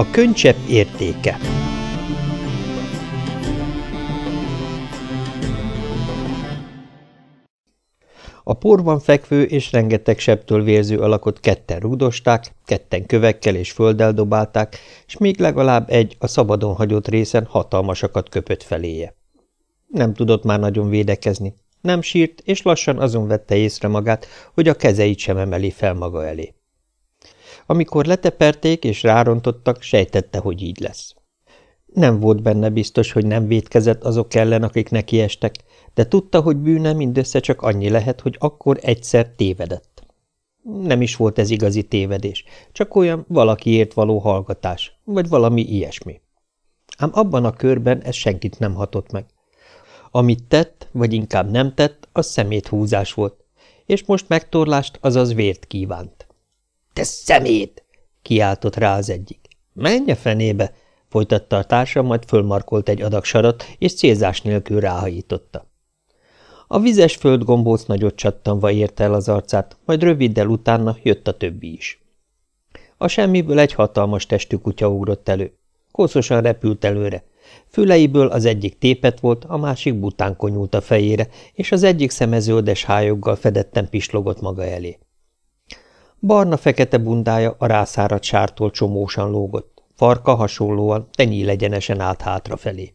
A könycsepp értéke A porban fekvő és rengeteg sebtől vérző alakot ketten rúdosták, ketten kövekkel és földdel dobálták, és még legalább egy a szabadon hagyott részen hatalmasakat köpött feléje. Nem tudott már nagyon védekezni. Nem sírt, és lassan azon vette észre magát, hogy a kezeit sem emeli fel maga elé. Amikor leteperték és rárontottak, sejtette, hogy így lesz. Nem volt benne biztos, hogy nem védkezett azok ellen, akik nekiestek, de tudta, hogy bűne mindössze csak annyi lehet, hogy akkor egyszer tévedett. Nem is volt ez igazi tévedés, csak olyan valakiért való hallgatás, vagy valami ilyesmi. Ám abban a körben ez senkit nem hatott meg. Amit tett, vagy inkább nem tett, az szemét húzás volt, és most megtorlást, azaz vért kívánt. – Te szemét! – kiáltott rá az egyik. – Menj a fenébe! – folytatta a társa, majd fölmarkolt egy adag sarat, és célzás nélkül ráhajította. A vizes földgombóc nagyot csattanva érte el az arcát, majd röviddel utána jött a többi is. A semmiből egy hatalmas testű kutya ugrott elő. Koszosan repült előre. Füleiből az egyik tépet volt, a másik bután konyult a fejére, és az egyik szeme zöldes hájoggal fedetten pislogott maga elé. Barna-fekete bundája a rászáradt sártól csomósan lógott, farka hasonlóan, tenyí legyenesen állt hátrafelé.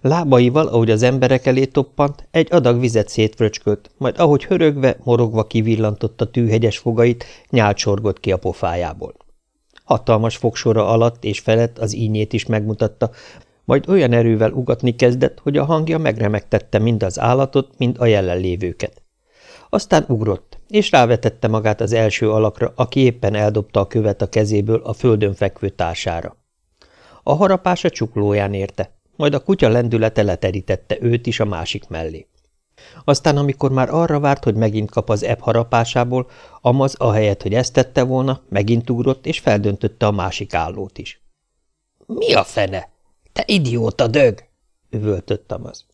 Lábaival, ahogy az emberek elé toppant, egy adag vizet szétfröcskölt, majd ahogy hörögve, morogva kivillantotta tűhegyes fogait, nyált sorgott ki a pofájából. Hatalmas fogsora alatt és felett az ínyét is megmutatta, majd olyan erővel ugatni kezdett, hogy a hangja megremegtette mind az állatot, mind a jelenlévőket. Aztán ugrott, és rávetette magát az első alakra, aki éppen eldobta a követ a kezéből a földön fekvő társára. A harapás a csuklóján érte, majd a kutya lendülete leterítette őt is a másik mellé. Aztán, amikor már arra várt, hogy megint kap az ebb harapásából, Amaz, ahelyett, hogy ezt tette volna, megint ugrott, és feldöntötte a másik állót is. – Mi a fene? Te idióta dög! – üvöltött Amaz.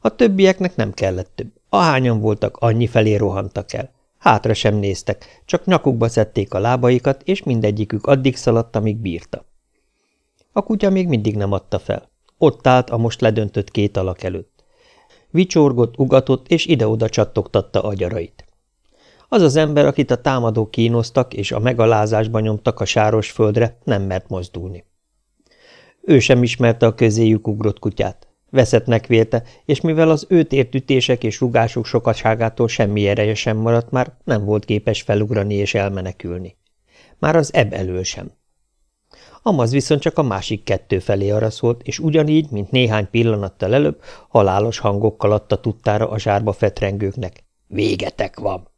A többieknek nem kellett több. Ahányan voltak, annyi felé rohantak el. Hátra sem néztek, csak nyakukba szedték a lábaikat, és mindegyikük addig szaladt, amíg bírta. A kutya még mindig nem adta fel. Ott állt a most ledöntött két alak előtt. Vicsorgott, ugatott, és ide-oda csattogtatta agyarait. Az az ember, akit a támadók kínoztak, és a megalázásba nyomtak a sáros földre, nem mert mozdulni. Ő sem ismerte a közéjük ugrott kutyát. Veszettnek vélte, és mivel az őt ért ütések és rugások sokaságától semmi ereje sem maradt már, nem volt képes felugrani és elmenekülni. Már az ebb elől sem. Amaz viszont csak a másik kettő felé araszolt, és ugyanígy, mint néhány pillanattal előbb, halálos hangokkal adta tudtára a zsárba fetrengőknek. Végetek van!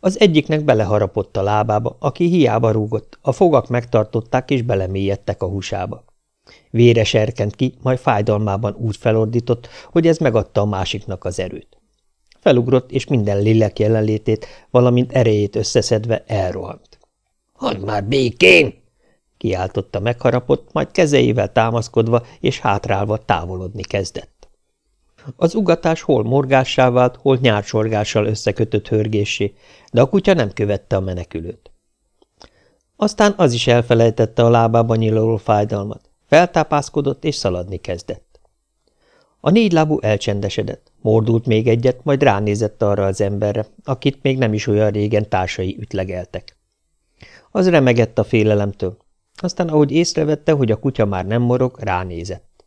Az egyiknek beleharapott a lábába, aki hiába rúgott, a fogak megtartották és belemélyedtek a húsába. Vére serkent ki, majd fájdalmában úgy felordított, hogy ez megadta a másiknak az erőt. Felugrott, és minden lélek jelenlétét, valamint erejét összeszedve elrohant. – Hagyd már békén! kiáltotta megharapott, majd kezeivel támaszkodva és hátrálva távolodni kezdett. Az ugatás hol morgássá vált, hol nyársorgással összekötött hörgésé, de a kutya nem követte a menekülőt. Aztán az is elfelejtette a lábában nyiloló fájdalmat. Feltápászkodott és szaladni kezdett. A négy lábú elcsendesedett, mordult még egyet, majd ránézett arra az emberre, akit még nem is olyan régen társai ütlegeltek. Az remegett a félelemtől, aztán, ahogy észrevette, hogy a kutya már nem morog, ránézett.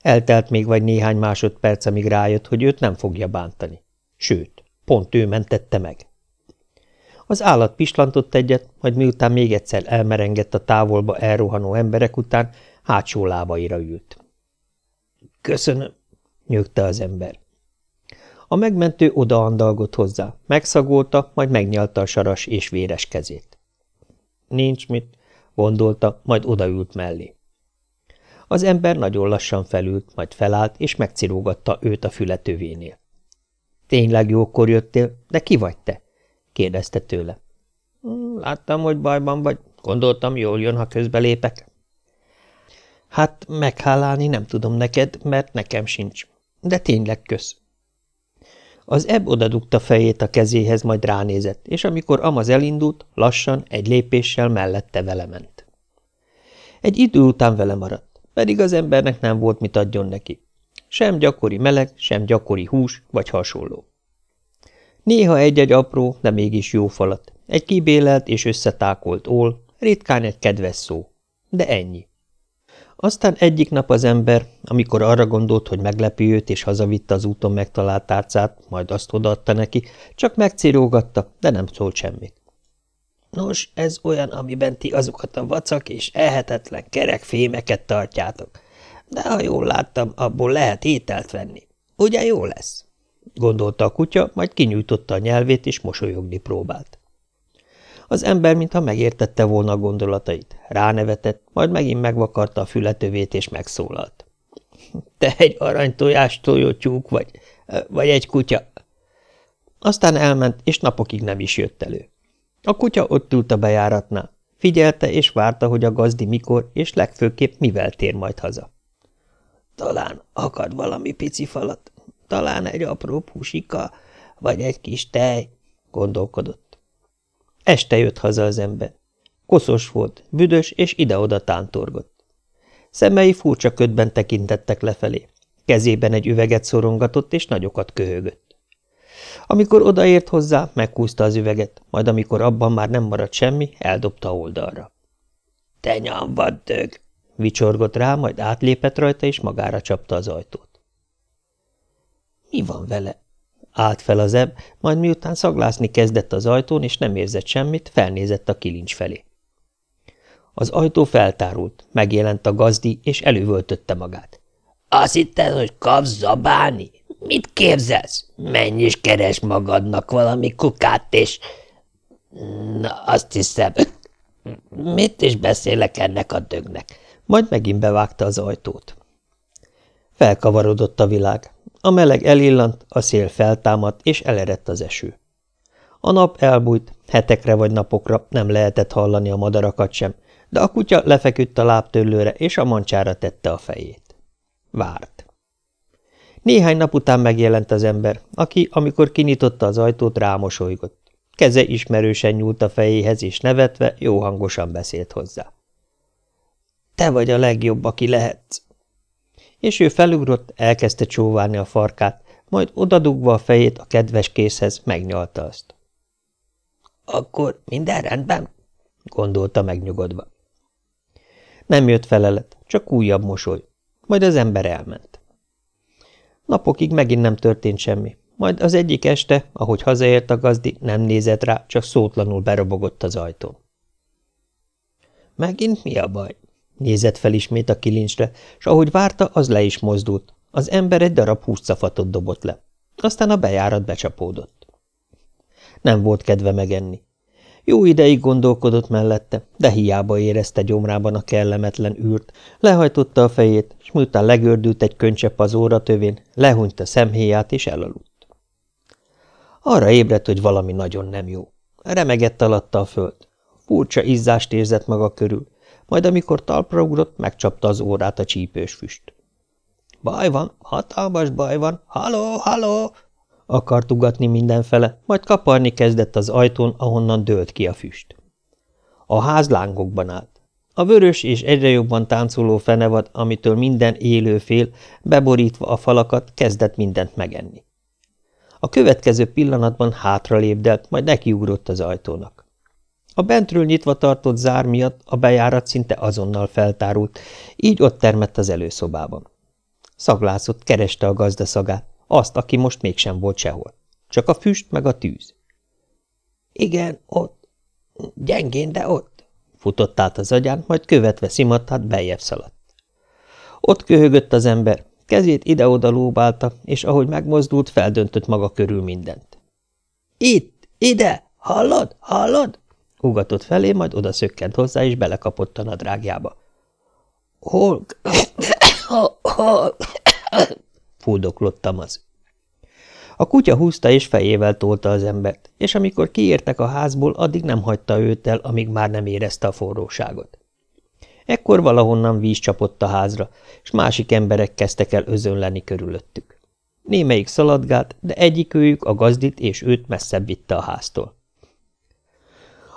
Eltelt még vagy néhány másodperc, amíg rájött, hogy őt nem fogja bántani. Sőt, pont ő mentette meg. Az állat pislantott egyet, majd miután még egyszer elmerengett a távolba elrohanó emberek után, hátsó lábaira ült. – Köszönöm – nyögte az ember. A megmentő odaandalgott hozzá, megszagolta, majd megnyalta a saras és véres kezét. – Nincs mit gondolta, majd odaült mellé. Az ember nagyon lassan felült, majd felállt, és megcirógatta őt a fületövénél. – Tényleg jókor jöttél, de ki vagy te? – kérdezte tőle. – Láttam, hogy bajban vagy. Gondoltam, jól jön, ha közbelépek. – Hát meghálálni nem tudom neked, mert nekem sincs. De tényleg kösz. Az ebb odadugta fejét a kezéhez, majd ránézett, és amikor Amaz elindult, lassan, egy lépéssel mellette vele ment. Egy idő után vele maradt, pedig az embernek nem volt mit adjon neki. Sem gyakori meleg, sem gyakori hús, vagy hasonló. Néha egy-egy apró, de mégis jó falat, egy kibélelt és összetákolt ól, ritkán egy kedves szó. De ennyi. Aztán egyik nap az ember, amikor arra gondolt, hogy meglepi őt, és hazavitte az úton megtalált tárcát, majd azt odaadta neki, csak megcírógatta, de nem szólt semmit. Nos, ez olyan, amiben ti azokat a vacak és ehetetlen kerek fémeket tartjátok. De ha jól láttam, abból lehet ételt venni. Ugye jó lesz? Gondolta a kutya, majd kinyújtotta a nyelvét, és mosolyogni próbált. Az ember, mintha megértette volna a gondolatait, ránevetett, majd megint megvakarta a fületövét, és megszólalt. – Te egy aranytojás tyúk vagy, vagy egy kutya. Aztán elment, és napokig nem is jött elő. A kutya ott ült a bejáratnál. Figyelte és várta, hogy a gazdi mikor, és legfőképp mivel tér majd haza. Talán akad valami pici falat, talán egy apró pusika, vagy egy kis tej, gondolkodott. Este jött haza az ember. Koszos volt, büdös, és ide-oda tántorgott. Szemei furcsa ködben tekintettek lefelé. Kezében egy üveget szorongatott, és nagyokat köhögött. Amikor odaért hozzá, megkúzta az üveget, majd amikor abban már nem maradt semmi, eldobta oldalra. – Te nyomvad, dög! – vicsorgott rá, majd átlépett rajta, és magára csapta az ajtót. – Mi van vele? Állt fel az ebb, majd miután szaglászni kezdett az ajtón, és nem érzett semmit, felnézett a kilincs felé. Az ajtó feltárult, megjelent a gazdi, és elővöltötte magát. – Azt hitted, hogy kapsz zabálni? Mit képzelsz? Menj és keres magadnak valami kukát, és... Na, azt hiszem... Mit is beszélek ennek a dögnek? Majd megint bevágta az ajtót. Felkavarodott a világ. A meleg elillant, a szél feltámadt, és elerett az eső. A nap elbújt, hetekre vagy napokra nem lehetett hallani a madarakat sem, de a kutya lefeküdt a lábtörlőre, és a mancsára tette a fejét. Várt. Néhány nap után megjelent az ember, aki, amikor kinyitotta az ajtót, rámosolygott. Keze ismerősen nyúlt a fejéhez, és nevetve jó hangosan beszélt hozzá. – Te vagy a legjobb, aki lehetsz! És ő felugrott, elkezdte csóválni a farkát, majd odadugva a fejét a kedves készhez megnyalta azt. – Akkor minden rendben? – gondolta megnyugodva. Nem jött felelet, csak újabb mosoly. Majd az ember elment. Napokig megint nem történt semmi. Majd az egyik este, ahogy hazaért a gazdi, nem nézett rá, csak szótlanul berobogott az ajtón. Megint mi a baj? Nézett fel ismét a kilincsre, s ahogy várta, az le is mozdult. Az ember egy darab húscafatot dobott le. Aztán a bejárat becsapódott. Nem volt kedve megenni. Jó ideig gondolkodott mellette, de hiába érezte gyomrában a kellemetlen űrt, lehajtotta a fejét, és miután legördült egy köncsepp az óratövén, lehúnyta szemhéját és elaludt. Arra ébredt, hogy valami nagyon nem jó. Remegett alatta a föld. Furcsa izzást érzett maga körül, majd amikor talpra ugrott, megcsapta az órát a csípős füst. Baj van, hatalmas baj van, haló, haló! akart ugatni mindenfele, majd kaparni kezdett az ajtón, ahonnan dőlt ki a füst. A ház lángokban állt. A vörös és egyre jobban táncoló fenevad, amitől minden élő fél, beborítva a falakat, kezdett mindent megenni. A következő pillanatban hátra lépdelt, majd nekiugrott az ajtónak. A bentről nyitva tartott zár miatt a bejárat szinte azonnal feltárult, így ott termett az előszobában. Szaglászott, kereste a gazdaszagát, azt, aki most mégsem volt sehol. Csak a füst meg a tűz. Igen, ott. Gyengén, de ott. Futott át az agyán, majd követve szimattát bejebb szaladt. Ott köhögött az ember, kezét ide-oda lóbálta, és ahogy megmozdult, feldöntött maga körül mindent. Itt, ide, hallod, hallod? Ugatott felé, majd oda szökkent hozzá, és belekapott a nadrágjába. Hol? Hol? fuldoklottam az. A kutya húzta és fejével tolta az embert, és amikor kiértek a házból, addig nem hagyta őt el, amíg már nem érezte a forróságot. Ekkor valahonnan víz csapott a házra, és másik emberek kezdtek el özönleni körülöttük. Némelyik szaladgált, de egyikőjük a gazdit és őt messzebb vitte a háztól.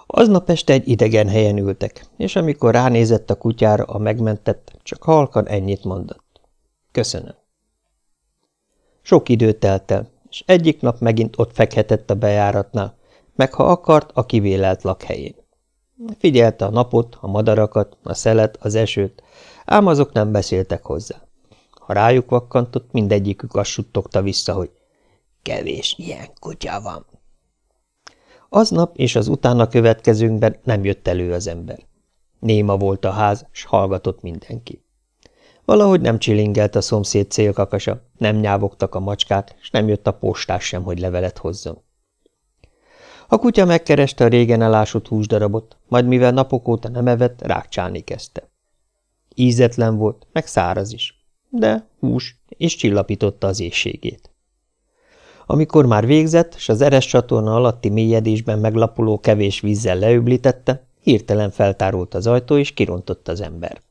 Aznap este egy idegen helyen ültek, és amikor ránézett a kutyára a megmentett, csak halkan ennyit mondott. Köszönöm. Sok idő telt el, és egyik nap megint ott fekhetett a bejáratnál, meg ha akart, a kivélelt lakhelyén. Figyelte a napot, a madarakat, a szelet, az esőt, ám azok nem beszéltek hozzá. Ha rájuk vakkantott, mindegyikük azt suttogta vissza, hogy kevés ilyen kutya van. Aznap és az utána következőnkben nem jött elő az ember. Néma volt a ház, s hallgatott mindenki. Valahogy nem csilingelt a szomszéd célkakasa, nem nyávogtak a macskák, és nem jött a postás sem, hogy levelet hozzon. A kutya megkereste a régen elásott húsdarabot, majd mivel napok óta nem evett, rákcsálni kezdte. Ízetlen volt, meg száraz is, de hús, és csillapította az éjségét. Amikor már végzett, s az eres csatorna alatti mélyedésben meglapuló kevés vízzel leöblítette, hirtelen feltárult az ajtó, és kirontott az ember.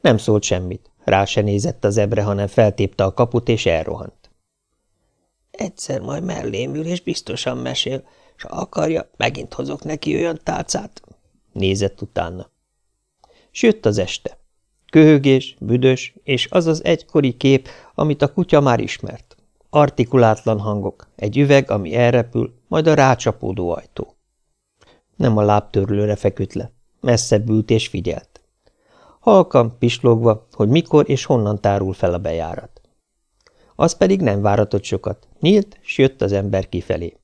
Nem szólt semmit, rá se nézett az ebre, hanem feltépte a kaput, és elrohant. Egyszer majd mellém ül, és biztosan mesél, s ha akarja, megint hozok neki olyan tálcát. Nézett utána. S az este. Köhögés, büdös, és az az egykori kép, amit a kutya már ismert. Artikulátlan hangok, egy üveg, ami elrepül, majd a rácsapódó ajtó. Nem a lábtörlőre feküdt le, messzebb ült és figyelt. Halkan, pislogva, hogy mikor és honnan tárul fel a bejárat. Az pedig nem váratott sokat, nyílt, s jött az ember kifelé.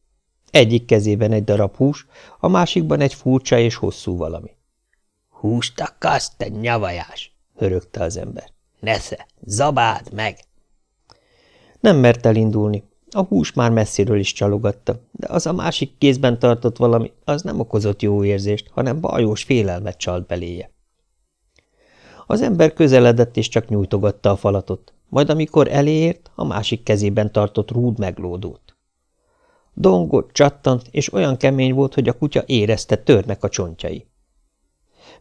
Egyik kezében egy darab hús, a másikban egy furcsa és hosszú valami. – Húst akarsz, te nyavajás! – hörögte az ember. – Nesze, zabáld meg! Nem mert elindulni. A hús már messziről is csalogatta, de az a másik kézben tartott valami, az nem okozott jó érzést, hanem bajós félelmet csalt beléje. Az ember közeledett és csak nyújtogatta a falatot, majd amikor eléért, a másik kezében tartott rúd meglódult. Dongott, csattant, és olyan kemény volt, hogy a kutya érezte, törnek a csontjai.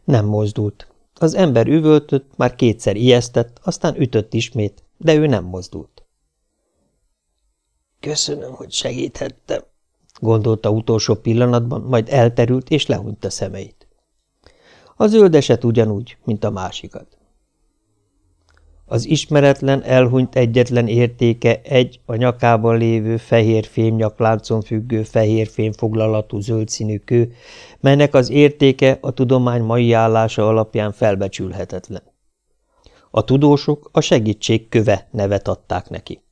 Nem mozdult. Az ember üvöltött, már kétszer ijesztett, aztán ütött ismét, de ő nem mozdult. Köszönöm, hogy segíthettem, gondolta utolsó pillanatban, majd elterült és lehúnyta szemeit. A zöld eset ugyanúgy, mint a másikat. Az ismeretlen, elhunyt egyetlen értéke egy a nyakában lévő fehér fémnyakláncon függő fehér fémfoglalatú zöld színű kő, melynek az értéke a tudomány mai állása alapján felbecsülhetetlen. A tudósok a segítség köve nevet adták neki.